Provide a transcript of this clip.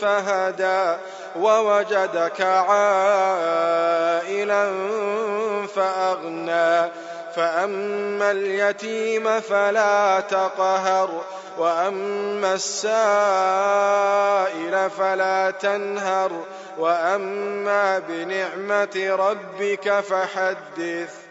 فهدى ووجدك عائلا فأغنى. فأما اليتيم فلا تقهر وأما السائل فلا تنهر وأما بنعمة ربك فحدث.